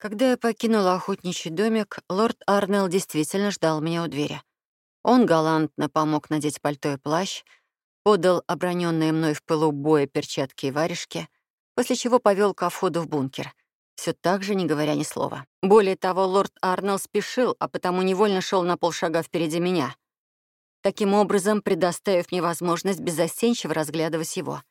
Когда я покинула охотничий домик, лорд Арнелл действительно ждал меня у двери. Он галантно помог надеть пальто и плащ, подал оброненные мной в пылу боя перчатки и варежки, после чего повел ко входу в бункер, все так же не говоря ни слова. Более того, лорд Арнелл спешил, а потому невольно шел на полшага впереди меня, таким образом предоставив мне возможность безостенчиво разглядывать его.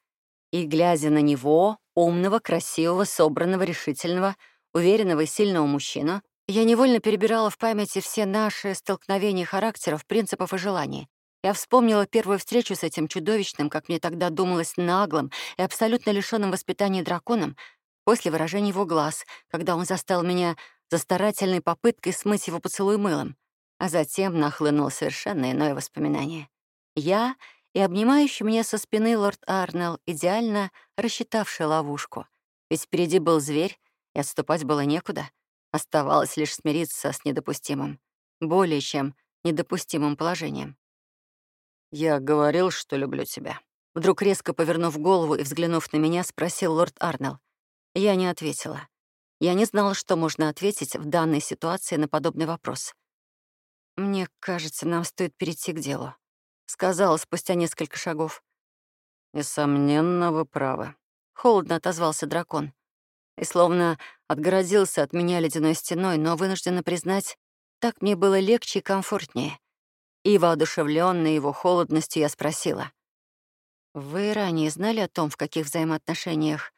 И, глядя на него, умного, красивого, собранного, решительного, уверенного и сильного мужчину, я невольно перебирала в памяти все наши столкновения характеров, принципов и желаний. Я вспомнила первую встречу с этим чудовищным, как мне тогда думалось, наглым и абсолютно лишённым воспитания драконом, после выражения его глаз, когда он застал меня за старательной попыткой смыть его поцелуй мылом. А затем нахлынуло совершенно иное воспоминание. Я и обнимающий меня со спины лорд Арнелл, идеально рассчитавший ловушку. Ведь впереди был зверь, и отступать было некуда. Оставалось лишь смириться с недопустимым, более чем недопустимым положением. «Я говорил, что люблю тебя». Вдруг резко повернув голову и взглянув на меня, спросил лорд Арнелл. Я не ответила. Я не знала, что можно ответить в данной ситуации на подобный вопрос. «Мне кажется, нам стоит перейти к делу», — сказала спустя несколько шагов. «Несомненно, вы правы», — холодно отозвался дракон и словно отгородился от меня ледяной стеной, но вынуждена признать, так мне было легче и комфортнее. И, воодушевленная его холодностью, я спросила. «Вы ранее знали о том, в каких взаимоотношениях?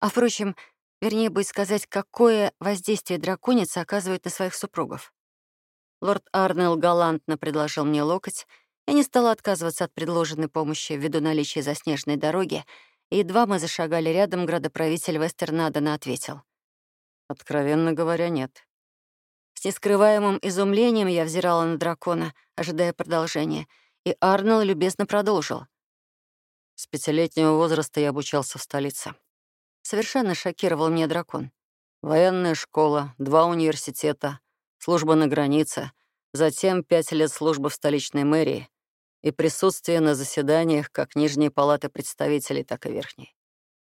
А, впрочем, вернее будет сказать, какое воздействие драконица оказывает на своих супругов?» Лорд Арнелл галантно предложил мне локоть, я не стала отказываться от предложенной помощи ввиду наличия заснеженной дороги едва мы зашагали рядом, градоправитель Вестернадена ответил. «Откровенно говоря, нет». С нескрываемым изумлением я взирала на дракона, ожидая продолжения, и Арнелл любезно продолжил. С пятилетнего возраста я обучался в столице. Совершенно шокировал меня дракон. Военная школа, два университета, служба на границе, затем пять лет службы в столичной мэрии, и присутствие на заседаниях как Нижней палаты представителей, так и Верхней.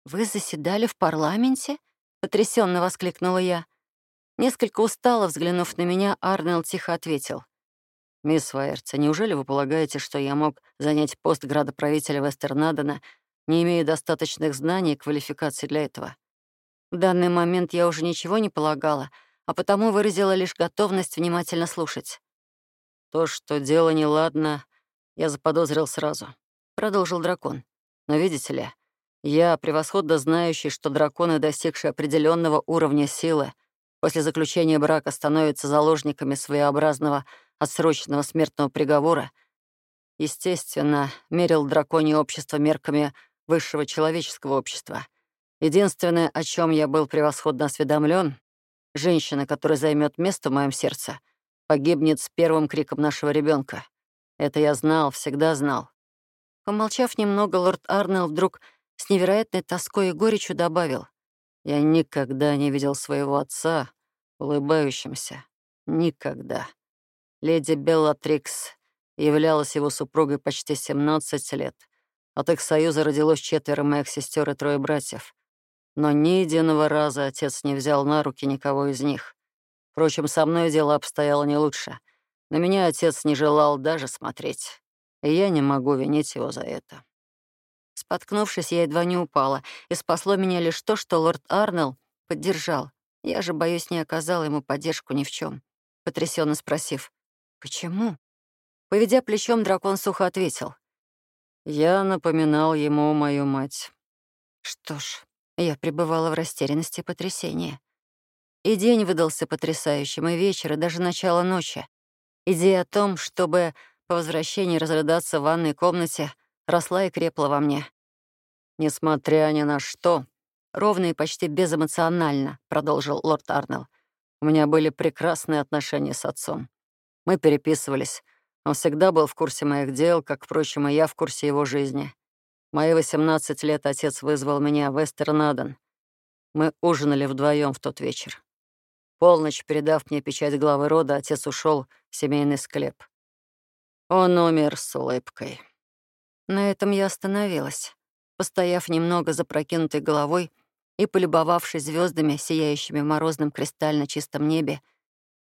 «Вы заседали в парламенте?» — потрясенно воскликнула я. Несколько устало взглянув на меня, Арнелл тихо ответил. «Мисс Вайерца, неужели вы полагаете, что я мог занять пост градоправителя Вестернадена, не имея достаточных знаний и квалификаций для этого?» В данный момент я уже ничего не полагала, а потому выразила лишь готовность внимательно слушать. «То, что дело неладно, я заподозрил сразу», — продолжил дракон. «Но видите ли, я превосходно знающий, что драконы, достигшие определенного уровня силы, после заключения брака становятся заложниками своеобразного отсроченного смертного приговора, естественно, мерил драконье общество мерками высшего человеческого общества. Единственное, о чем я был превосходно осведомлен, женщина, которая займет место в моем сердце, погибнет с первым криком нашего ребенка. Это я знал, всегда знал. Помолчав немного, лорд Арнелл вдруг с невероятной тоской и горечью добавил. «Я никогда не видел своего отца улыбающимся. Никогда. Леди Беллатрикс являлась его супругой почти 17 лет. От их союза родилось четверо моих сестер и трое братьев. Но ни единого раза отец не взял на руки никого из них. Впрочем, со мной дело обстояло не лучше — на меня отец не желал даже смотреть, и я не могу винить его за это. Споткнувшись, я едва не упала, и спасло меня лишь то, что лорд Арнелл поддержал. Я же, боюсь, не оказала ему поддержку ни в чем, потрясенно спросив, «Почему?» Поведя плечом, дракон сухо ответил. «Я напоминал ему мою мать». Что ж, я пребывала в растерянности и потрясении. И день выдался потрясающим, и вечер, и даже начало ночи. Идея о том, чтобы по возвращении разрыдаться в ванной комнате, росла и крепла во мне. «Несмотря ни на что», — ровно и почти безэмоционально, — продолжил лорд Арнелл, «у меня были прекрасные отношения с отцом. Мы переписывались. Он всегда был в курсе моих дел, как, впрочем, и я в курсе его жизни. В мои 18 лет отец вызвал меня в Эстернаден. Мы ужинали вдвоем в тот вечер. Полночь, передав мне печать главы рода, отец ушел в семейный склеп. Он умер с улыбкой. На этом я остановилась. Постояв немного запрокинутой головой, и полюбовавшись звездами, сияющими в морозном кристально чистом небе,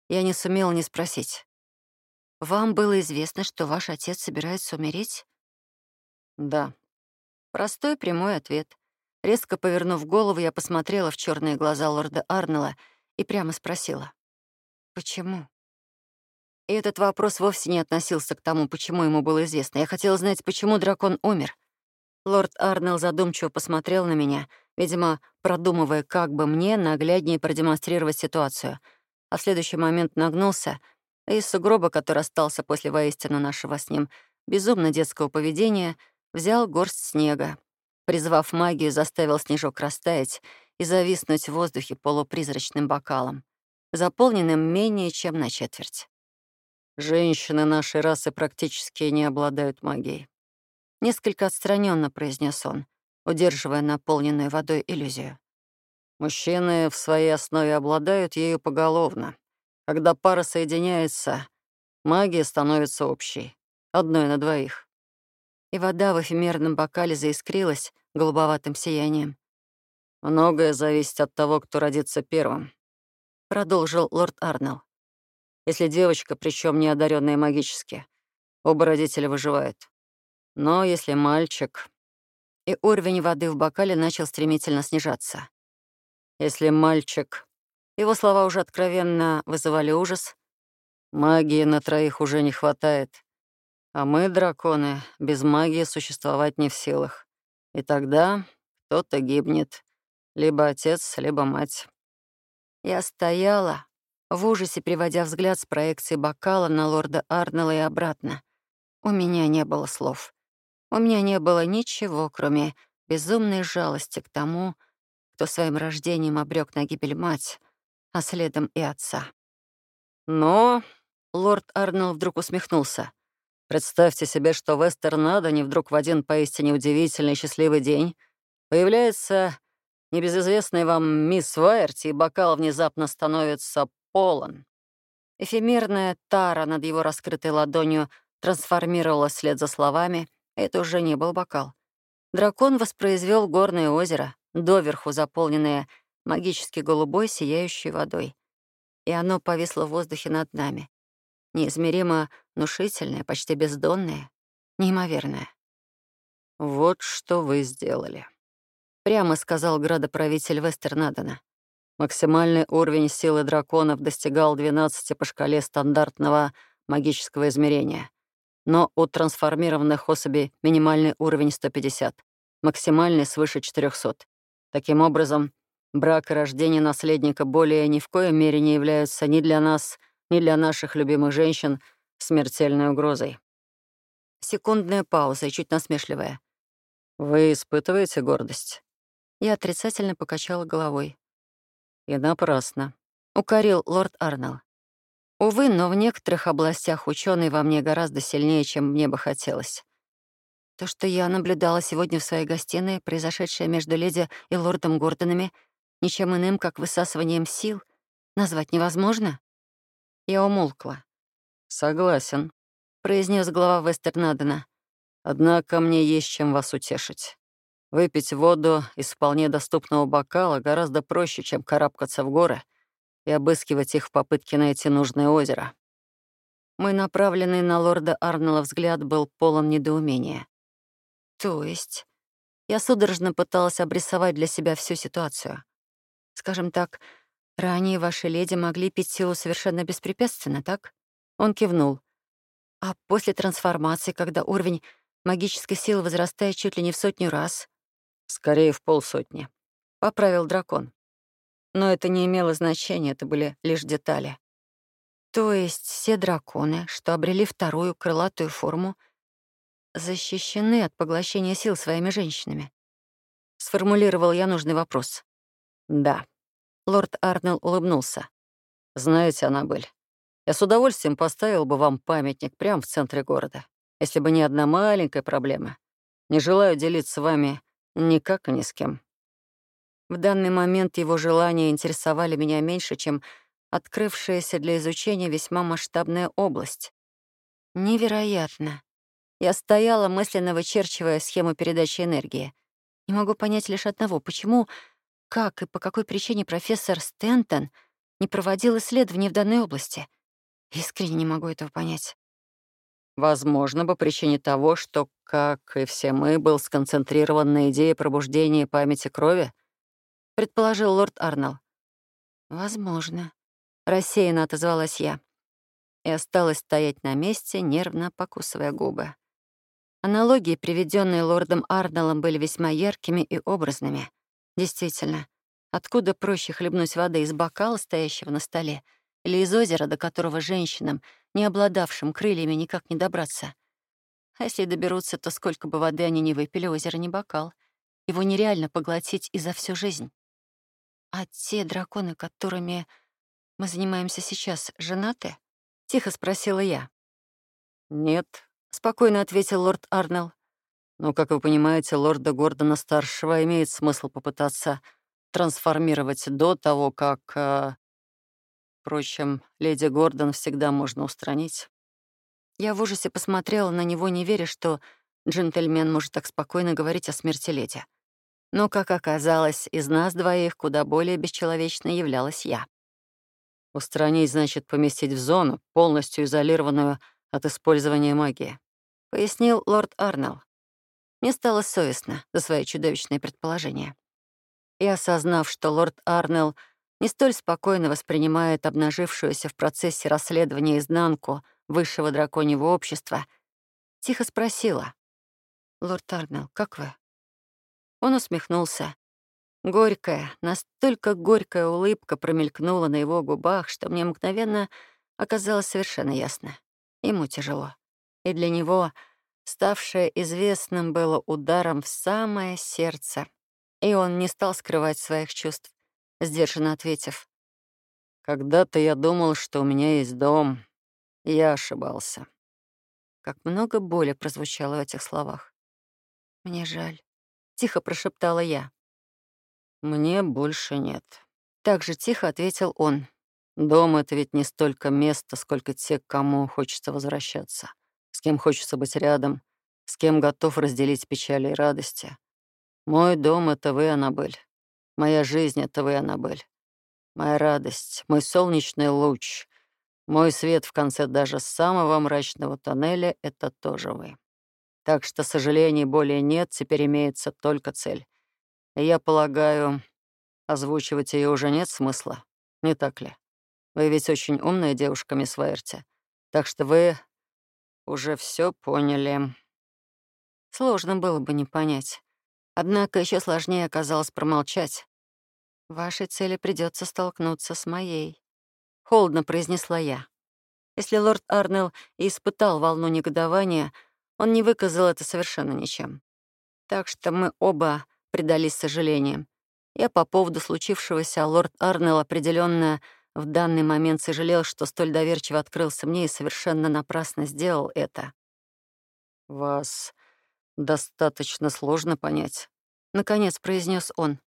я не сумела не спросить. «Вам было известно, что ваш отец собирается умереть?» «Да». Простой прямой ответ. Резко повернув голову, я посмотрела в черные глаза лорда Арнелла и прямо спросила. «Почему?» И этот вопрос вовсе не относился к тому, почему ему было известно. Я хотела знать, почему дракон умер. Лорд Арнелл задумчиво посмотрел на меня, видимо, продумывая, как бы мне нагляднее продемонстрировать ситуацию, а в следующий момент нагнулся, и из сугроба, который остался после воистину нашего с ним безумно детского поведения, взял горсть снега. Призвав магию, заставил снежок растаять и зависнуть в воздухе полупризрачным бокалом, заполненным менее чем на четверть. Женщины нашей расы практически не обладают магией. Несколько отстраненно произнес он, удерживая наполненную водой иллюзию. Мужчины в своей основе обладают ею поголовно. Когда пара соединяется, магия становится общей, одной на двоих. И вода в эфемерном бокале заискрилась голубоватым сиянием. «Многое зависит от того, кто родится первым», — продолжил лорд Арнелл. Если девочка, причем не одаренная магически, оба родителя выживают. Но если мальчик... И уровень воды в бокале начал стремительно снижаться. Если мальчик... Его слова уже откровенно вызывали ужас. Магии на троих уже не хватает. А мы, драконы, без магии существовать не в силах. И тогда кто-то гибнет. Либо отец, либо мать. Я стояла, в ужасе приводя взгляд с проекции бокала на лорда Арнелла и обратно. У меня не было слов. У меня не было ничего, кроме безумной жалости к тому, кто своим рождением обрек на гибель мать, а следом и отца. Но лорд Арнелл вдруг усмехнулся. Представьте себе, что в Эстернадоне вдруг в один поистине удивительный счастливый день появляется небезызвестная вам мисс Вайерти, бокал внезапно становится полон. Эфемерная тара над его раскрытой ладонью трансформировалась вслед за словами. Это уже не был бокал. Дракон воспроизвел горное озеро, доверху заполненное магически голубой, сияющей водой. И оно повисло в воздухе над нами. Неизмеримо внушительное, почти бездонное, неимоверное. «Вот что вы сделали», — прямо сказал градоправитель Вестернадена. Максимальный уровень силы драконов достигал 12 по шкале стандартного магического измерения. Но у трансформированных особей минимальный уровень 150, максимальный свыше 400. Таким образом, брак и рождение наследника более ни в коей мере не являются ни для нас, ни для наших любимых женщин смертельной угрозой. Секундная пауза и чуть насмешливая. «Вы испытываете гордость?» Я отрицательно покачала головой. И напрасно. Укорил лорд Арнелл. Увы, но в некоторых областях ученый во мне гораздо сильнее, чем мне бы хотелось. То, что я наблюдала сегодня в своей гостиной, произошедшее между леди и лордом Гордонами, ничем иным, как высасыванием сил, назвать невозможно? Я умолкла. «Согласен», — произнес глава Вестернадена. «Однако мне есть чем вас утешить. Выпить воду из вполне доступного бокала гораздо проще, чем карабкаться в горы и обыскивать их в попытке найти нужное озеро. Мой направленный на лорда Арнелла взгляд был полон недоумения. То есть я судорожно пыталась обрисовать для себя всю ситуацию. Скажем так, ранее ваши леди могли пить силу совершенно беспрепятственно, так? Он кивнул. А после трансформации, когда уровень магической силы возрастает чуть ли не в сотню раз, Скорее, в полсотни. Поправил дракон. Но это не имело значения, это были лишь детали. То есть все драконы, что обрели вторую крылатую форму, защищены от поглощения сил своими женщинами? Сформулировал я нужный вопрос. Да. Лорд Арнелл улыбнулся. Знаете, Аннабель, я с удовольствием поставил бы вам памятник прямо в центре города, если бы не одна маленькая проблема. Не желаю делиться с вами Никак и ни с кем. В данный момент его желания интересовали меня меньше, чем открывшаяся для изучения весьма масштабная область. Невероятно. Я стояла, мысленно вычерчивая схему передачи энергии. Не могу понять лишь одного, почему как и по какой причине профессор Стентон не проводил исследования в данной области. Искренне не могу этого понять. Возможно, по причине того, что, как и все мы, был сконцентрирован на идее пробуждения памяти крови, предположил лорд Арнелл. Возможно. Рассеянно отозвалась я и осталась стоять на месте, нервно покусывая губы. Аналогии, приведенные лордом Арнеллом, были весьма яркими и образными. Действительно, откуда проще хлебнуть воды из бокала, стоящего на столе, или из озера, до которого женщинам, не обладавшим крыльями, никак не добраться? А если доберутся, то сколько бы воды они не выпили, озеро не бокал. Его нереально поглотить и за всю жизнь. А те драконы, которыми мы занимаемся сейчас, женаты? Тихо спросила я. «Нет», — спокойно ответил лорд Арнелл. «Но, как вы понимаете, лорда Гордона-старшего имеет смысл попытаться трансформировать до того, как... Э... Впрочем, леди Гордон всегда можно устранить». Я в ужасе посмотрела на него, не веря, что джентльмен может так спокойно говорить о смерти леди. Но, как оказалось, из нас двоих куда более бесчеловечной являлась я. Устранить значит поместить в зону, полностью изолированную от использования магии», — пояснил лорд Арнелл. Мне стало совестно за свои чудовищные предположения. И осознав, что лорд Арнелл не столь спокойно воспринимает обнажившуюся в процессе расследования изнанку высшего драконьего общества, тихо спросила. «Лорд Арнелл, как вы?» Он усмехнулся, Горькая, настолько горькая улыбка промелькнула на его губах, что мне мгновенно оказалось совершенно ясно. Ему тяжело. И для него ставшее известным было ударом в самое сердце. И он не стал скрывать своих чувств, сдержанно ответив. «Когда-то я думал, что у меня есть дом. Я ошибался». Как много боли прозвучало в этих словах. «Мне жаль», — тихо прошептала я. «Мне больше нет». Так же тихо ответил он. «Дом — это ведь не столько место, сколько те, к кому хочется возвращаться, с кем хочется быть рядом, с кем готов разделить печали и радости. Мой дом — это вы, Аннабель. Моя жизнь — это вы, Аннабель. Моя радость, мой солнечный луч, мой свет в конце даже самого мрачного тоннеля — это тоже вы. Так что сожалений более нет, теперь имеется только цель я полагаю, озвучивать ее уже нет смысла, не так ли? Вы ведь очень умная девушка, мисс Вайерти, так что вы уже все поняли. Сложно было бы не понять. Однако еще сложнее оказалось промолчать. Вашей цели придется столкнуться с моей. Холодно произнесла я. Если лорд Арнелл и испытал волну негодования, он не выказал это совершенно ничем. Так что мы оба предались сожалениям. Я по поводу случившегося, а лорд Арнелл определенно в данный момент сожалел, что столь доверчиво открылся мне и совершенно напрасно сделал это. «Вас достаточно сложно понять», — наконец произнес он.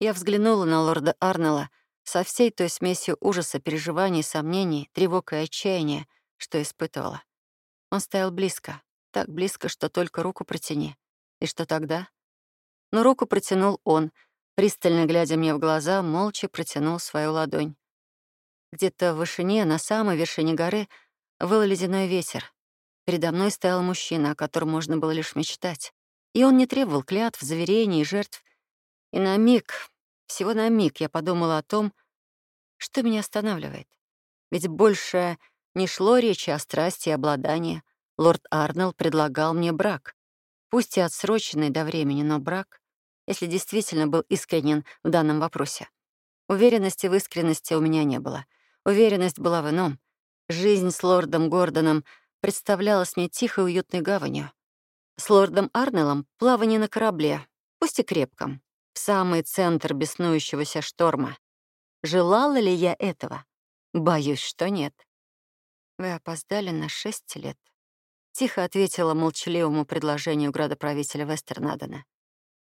Я взглянула на лорда Арнелла со всей той смесью ужаса, переживаний, сомнений, тревог и отчаяния, что испытывала. Он стоял близко, так близко, что только руку протяни. И что тогда? но руку протянул он, пристально глядя мне в глаза, молча протянул свою ладонь. Где-то в вышине, на самой вершине горы, выл ледяной ветер. Передо мной стоял мужчина, о котором можно было лишь мечтать. И он не требовал клятв, заверений и жертв. И на миг, всего на миг, я подумала о том, что меня останавливает. Ведь больше не шло речи о страсти и обладании. Лорд Арнелл предлагал мне брак. Пусть и отсроченный до времени, но брак, если действительно был искренен в данном вопросе. Уверенности в искренности у меня не было. Уверенность была в ином. Жизнь с лордом Гордоном представлялась мне тихой уютной гаванью. С лордом Арнеллом плавание на корабле, пусть и крепком, в самый центр беснующегося шторма. Желала ли я этого? Боюсь, что нет. Вы опоздали на шесть лет. Тихо ответила молчаливому предложению градоправителя Вестернадена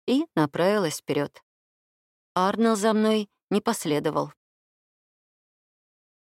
и направилась вперед. Арнелл за мной не последовал.